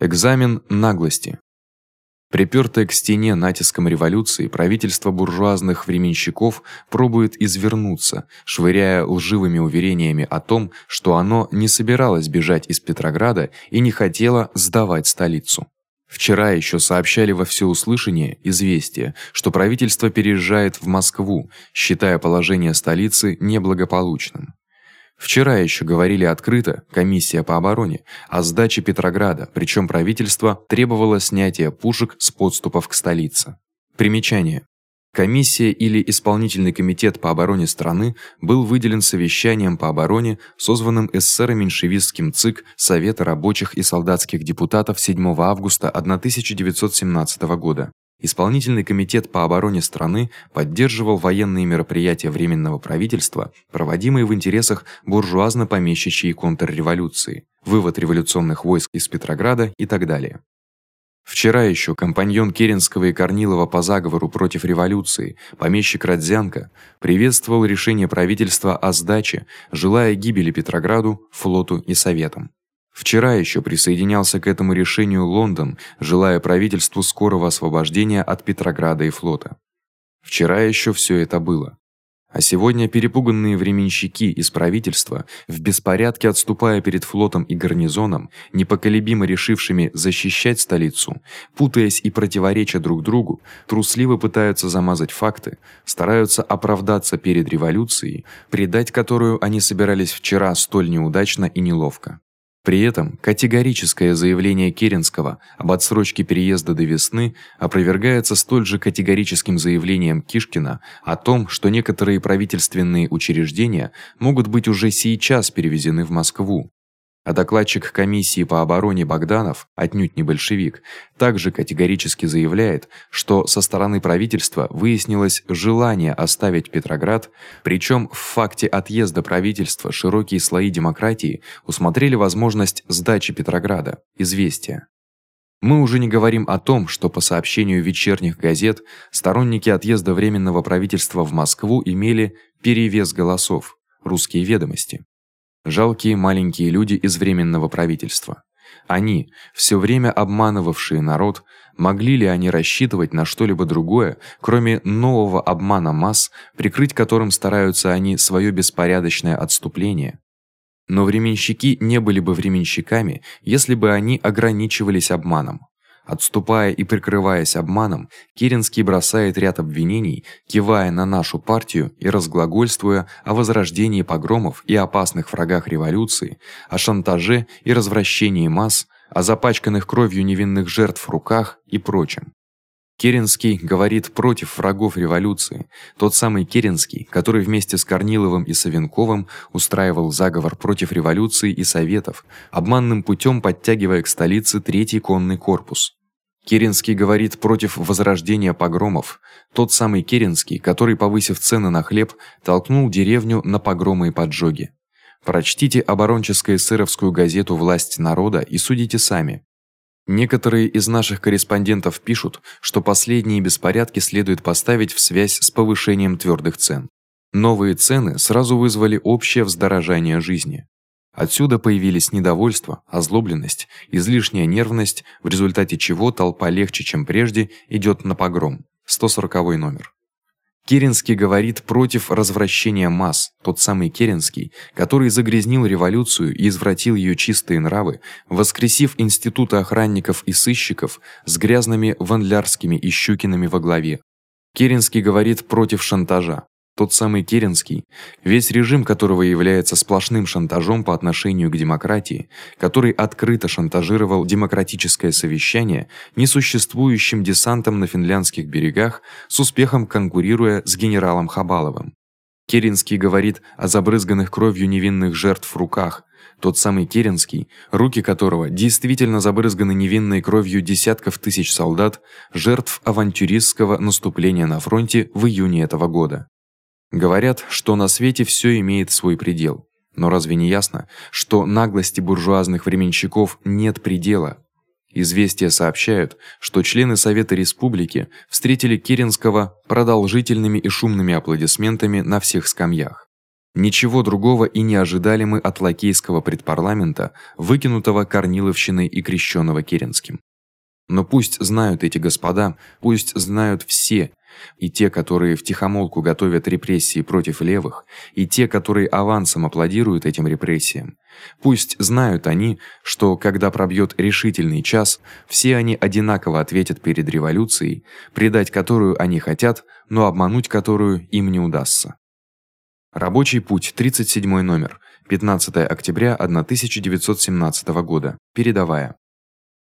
Экзамен наглости. Припёртое к стене натиском революции, правительство буржуазных временщиков пробует извернуться, швыряя лживыми уверениями о том, что оно не собиралось бежать из Петрограда и не хотело сдавать столицу. Вчера ещё сообщали во всеуслышание известие, что правительство переезжает в Москву, считая положение столицы неблагополучным. Вчера ещё говорили открыто комиссия по обороне о сдаче Петрограда, причём правительство требовало снятия пушек с подступов к столице. Примечание: Комиссия или исполнительный комитет по обороне страны был выделен совещанием по обороне, созванным эсеро-меньшевистским ЦИК Совета рабочих и солдатских депутатов 7 августа 1917 года. Исполнительный комитет по обороне страны поддерживал военные мероприятия временного правительства, проводимые в интересах буржуазно-помещичьей контрреволюции, вывод революционных войск из Петрограда и так далее. Вчера ещё компаньон Керенского и Корнилова по заговору против революции, помещик Родзянко, приветствовал решение правительства о сдаче, желая гибели Петрограду, флоту и советам. Вчера ещё присоединялся к этому решению Лондон, желая правительству скорого освобождения от Петрограда и флота. Вчера ещё всё это было. А сегодня перепуганные временщики из правительства, в беспорядке отступая перед флотом и гарнизоном, непоколебимо решившими защищать столицу, путаясь и противореча друг другу, трусливо пытаются замазать факты, стараются оправдаться перед революцией, предать которую они собирались вчера столь неудачно и неловко. При этом категорическое заявление Керенского об отсрочке переезда до весны опровергается столь же категорическим заявлением Кишкина о том, что некоторые правительственные учреждения могут быть уже сейчас перевезены в Москву, а докладчик комиссии по обороне Богданов, отнюдь не большевик, также категорически заявляет, что со стороны правительства выяснилось желание оставить Петроград, причём в факте отъезда правительства широкие слои демократии усмотрели возможность сдачи Петрограда. Известие. Мы уже не говорим о том, что по сообщению вечерних газет сторонники отъезда временного правительства в Москву имели перевес голосов. Русские ведомости. Жалкие маленькие люди из временного правительства. Они, всё время обманывавшие народ, могли ли они рассчитывать на что-либо другое, кроме нового обмана масс, прикрыть которым стараются они своё беспорядочное отступление? Но временщики не были бы временщиками, если бы они ограничивались обманом. Отступая и прикрываясь обманом, Керенский бросает ряд обвинений, кивая на нашу партию и разглагольствуя о возрождении погромов и опасных врагах революции, о шантаже и развращении масс, о запачканных кровью невинных жертв руках и прочем. Керенский говорит против врагов революции, тот самый Керенский, который вместе с Корниловым и Савенковым устраивал заговор против революции и советов, обманным путём подтягивая к столице третий конный корпус. Керенский говорит против возрождения погромов. Тот самый Керенский, который, повысив цены на хлеб, толкнул деревню на погромы и поджоги. Прочтите оборонческую эсеровскую газету Власть народа и судите сами. Некоторые из наших корреспондентов пишут, что последние беспорядки следует поставить в связь с повышением твёрдых цен. Новые цены сразу вызвали общее вздорожание жизни. Отсюда появились недовольство, озлобленность, излишняя нервность, в результате чего толпа легче, чем прежде, идёт на погром. 140 номер. Керенский говорит против развращения масс, тот самый Керенский, который загрязнил революцию и извратил её чистые нравы, воскресив институты охранников и сыщиков с грязными ванлярскими и Щукинами во главе. Керенский говорит против шантажа, тот самый Керенский, весь режим которого является сплошным шантажом по отношению к демократии, который открыто шантажировал демократическое совещание несуществующим десантом на финляндских берегах, с успехом конкурируя с генералом Хабаловым. Керенский говорит о забрызганных кровью невинных жертв руках, тот самый Керенский, руки которого действительно забрызганы невинной кровью десятков тысяч солдат, жертв авантюристского наступления на фронте в июне этого года. Говорят, что на свете всё имеет свой предел. Но разве не ясно, что наглости буржуазных временщиков нет предела? Известия сообщают, что члены Совета Республики встретили Керенского продолжительными и шумными аплодисментами на всех скамьях. Ничего другого и не ожидали мы от лакейского предпарламента, выкинутого Корниловщиной и крещённого Керенским. Но пусть знают эти господа, пусть знают все, и те, которые втихомолку готовят репрессии против левых, и те, которые авансом аплодируют этим репрессиям. Пусть знают они, что когда пробьёт решительный час, все они одинаково ответят перед революцией, предать которую они хотят, но обмануть которую им не удастся. Рабочий путь, 37 номер, 15 октября 1917 года. Передавая